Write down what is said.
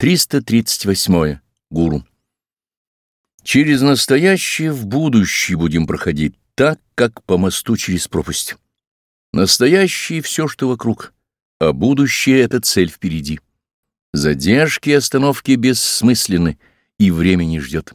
338. Гуру. Через настоящее в будущее будем проходить так, как по мосту через пропасть. Настоящее — все, что вокруг, а будущее — это цель впереди. Задержки и остановки бессмысленны, и время не ждет.